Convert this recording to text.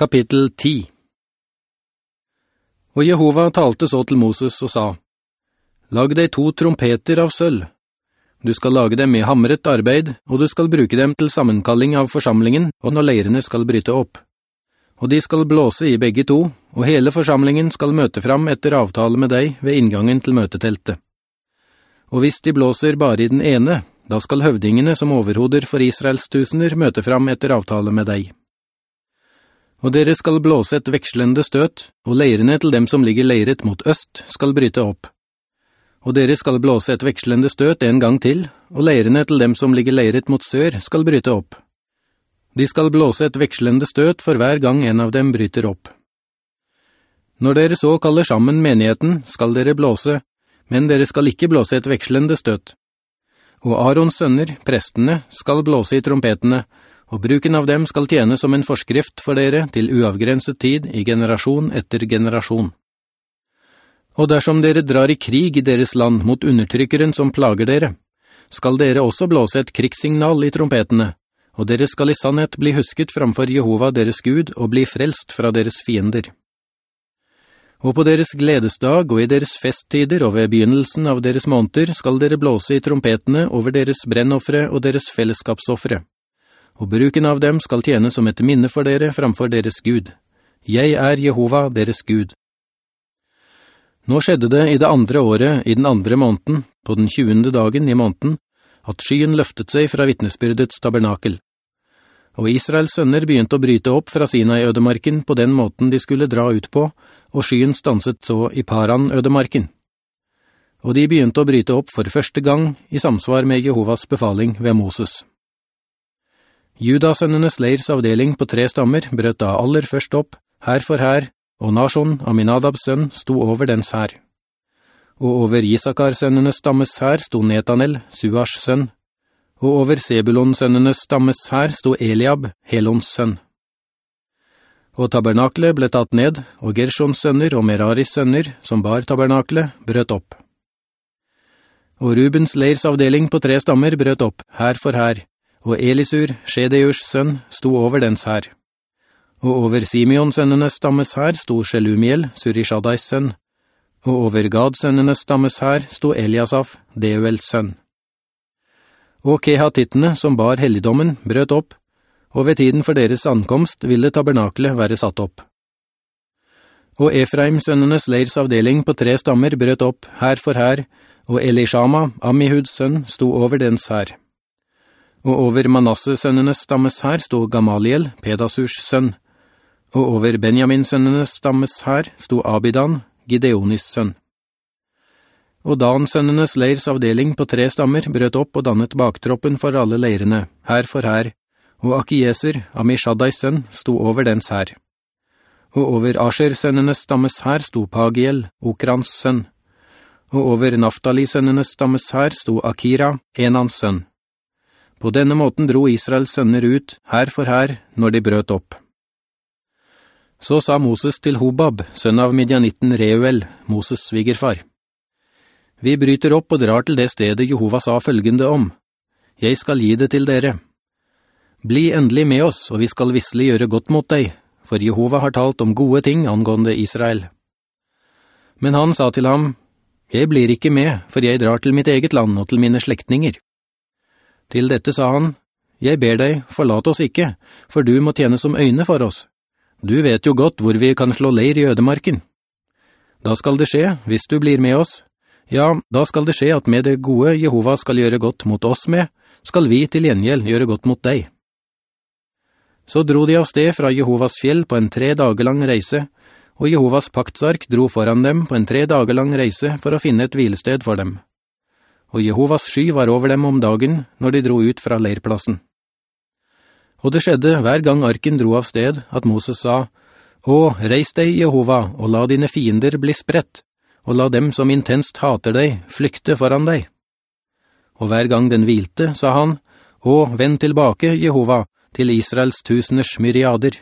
Kapittel 10 Og Jehova talte så til Moses og sa, «Lag deg to trompeter av sølv. Du skal lage dem i hamret arbeid, og du skal bruke dem til sammenkalling av forsamlingen, og når leirene skal bryte opp. Og de skal blåse i begge to, og hele forsamlingen skal møte fram etter avtale med deg ved inngangen til møteteltet. Og hvis de blåser bare i den ene, da skal høvdingene som overhoder for Israels tusener møte fram etter avtale med deg.» Og dere skal blåse et vekslende støt, og leirene til dem som ligger leiret mot øst skal bryte opp. Og dere skal blåse et vekslende støt en gang til, og leirene til dem som ligger leiret mot sør skal bryte opp. De skal blåse et vekslende støt for hver gang en av dem bryter opp. Når dere så kaller sammen menigheten, skal dere blåse, men dere skal ikke blåse et vekslende støt. Og Arons sønner, prestene, skal blåse i trompetene, og bruken av dem skal tjene som en forskrift for dere til uavgrenset tid i generasjon etter generasjon. Og dersom dere drar i krig i deres land mot undertrykkeren som plager dere, skal dere også blåse et krigssignal i trompetene, og dere skal i sannhet bli husket framfor Jehova deres Gud og bli frelst fra deres fiender. Og på deres gledesdag og i deres festtider og ved begynnelsen av deres måneder skal dere blåse i trompetene over deres brennoffre og deres fellesskapsoffere og bruken av dem skal tjene som et minne for dere framfor deres Gud. Jeg er Jehova, deres Gud. Nå skjedde det i det andre året, i den andre måneden, på den tjuende dagen i måneden, at skyen løftet seg fra vittnesbyrdets tabernakel. Og Israels sønner begynte å bryte opp fra Sinai-ødemarken på den måten de skulle dra ut på, og skyen stanset så i Paran-ødemarken. Og de begynte å bryte opp for første gang i samsvar med Jehovas befaling ved Moses. Judasønnenes leirs avdeling på tre stammer brøt da aller først opp, her for her, og Nashon, Aminadabs sønn, sto over dens her. Og over Isakar-sønnenes stammes her sto Netanel, Suars sønn, og over Sebulon-sønnenes stammes her sto Eliab, Helons sønn. Og tabernaklet ble tatt ned, og Gershons sønner og Meraris sønner, som bar tabernaklet, brøt opp. Og Rubens leirs avdeling på tre stammer brøt opp, her for her, og Elisur, Shedeus sønn, sto over dens her. Og over Simeon-sønnenes stammes her sto Shelumiel, Surishadais sønn, og over Gad-sønnenes stammes her sto Eliasaf, Deuels sønn. Og Kehatittene, som bar helligdommen, brøt opp, og ved tiden for deres ankomst ville tabernaklet være satt opp. Og Efraim-sønnenes leirs avdeling på tre stammer brøt opp, her for her, og Elishama, Amihuds sønn, sto over dens her og over Manasse-sønnenes stammes her stod Gamaliel, Pedasurs sønn, og over Benjamin-sønnenes stammes her stod Abidan, Gideonis sønn. Og Dan-sønnenes leirs avdeling på tre stammer brøt opp og dannet baktroppen for alle leirene, her for her, og Akieser, Amishadais sønn, stod over dens her. Og over Asher-sønnenes stammes her stod Pagiel, Okrans sønn, og over Naftali-sønnenes stammes her stod Akira, Enans sønn. På denne måten dro Israels sønner ut, her for her, når de brøt opp. Så sa Moses til Hobab, sønn av Midianitten Reuel, Moses svigerfar. Vi bryter opp og drar til det stedet Jehova sa følgende om. Jeg skal gi det til dere. Bli endelig med oss, og vi skal visselig gjøre godt mot deg, for Jehova har talt om gode ting angående Israel. Men han sa til ham, «Jeg blir ikke med, for jeg drar til mitt eget land og til mine slektninger.» Til dette sa han, «Jeg ber deg, forlat oss ikke, for du må tjene som øyne for oss. Du vet jo godt hvor vi kan slå leir i ødemarken. Da skal det skje, hvis du blir med oss. Ja, da skal det skje at med det gode Jehova skal gjøre godt mot oss med, skal vi til gjengjeld gjøre godt mot deg. Så dro de av sted fra Jehovas fjell på en tre dager lang reise, og Jehovas paktsark dro foran dem på en tre dager lang reise for å finne et hvilested for dem og Jehovas sky var over dem om dagen når de dro ut fra leirplassen. Og det skjedde hver gang arken dro av sted at Moses sa, «Å, reis deg, Jehova, og la dine fiender bli spredt, og la dem som intenst hater deg flykte foran deg.» Og hver gang den hvilte, sa han, «Å, vend tilbake, Jehova, til Israels tuseners myriader.»